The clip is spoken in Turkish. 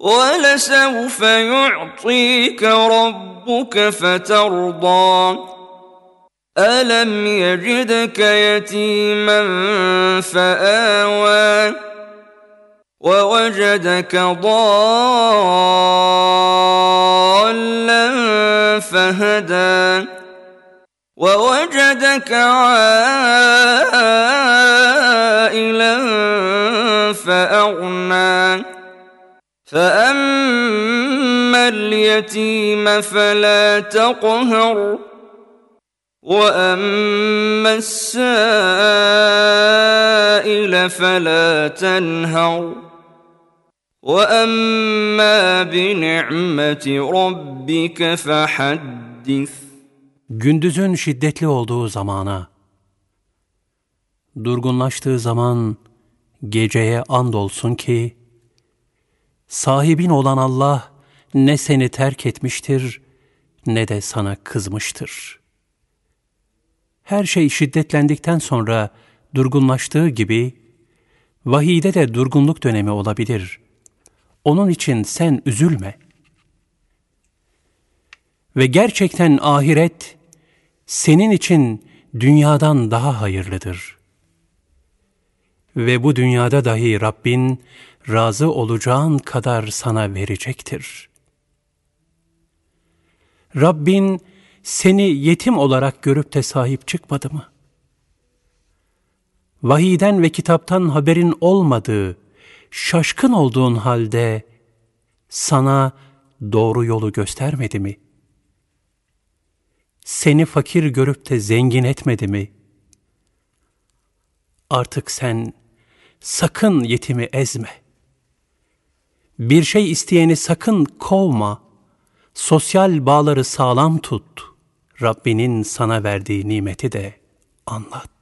ولسوف يعطيك ربك فترضى. ألم يجدك يتيما فآوى ووجدك ضالا فهدى ووجدك عائلا فأغنى. فأما اليتيم فلا تقهر وأما السائل فلا تنهر وأما بنعمة ربك فحدث Gündüzün şiddetli olduğu zamana, durgunlaştığı zaman geceye andolsun ki, sahibin olan Allah ne seni terk etmiştir ne de sana kızmıştır. Her şey şiddetlendikten sonra durgunlaştığı gibi, vahide de durgunluk dönemi olabilir. Onun için sen üzülme. Ve gerçekten ahiret, senin için dünyadan daha hayırlıdır. Ve bu dünyada dahi Rabbin razı olacağın kadar sana verecektir. Rabbin seni yetim olarak görüp de sahip çıkmadı mı? Vahiden ve kitaptan haberin olmadığı, şaşkın olduğun halde sana doğru yolu göstermedi mi?'' seni fakir görüp de zengin etmedi mi? Artık sen sakın yetimi ezme. Bir şey isteyeni sakın kovma. Sosyal bağları sağlam tut. Rabbinin sana verdiği nimeti de anlat.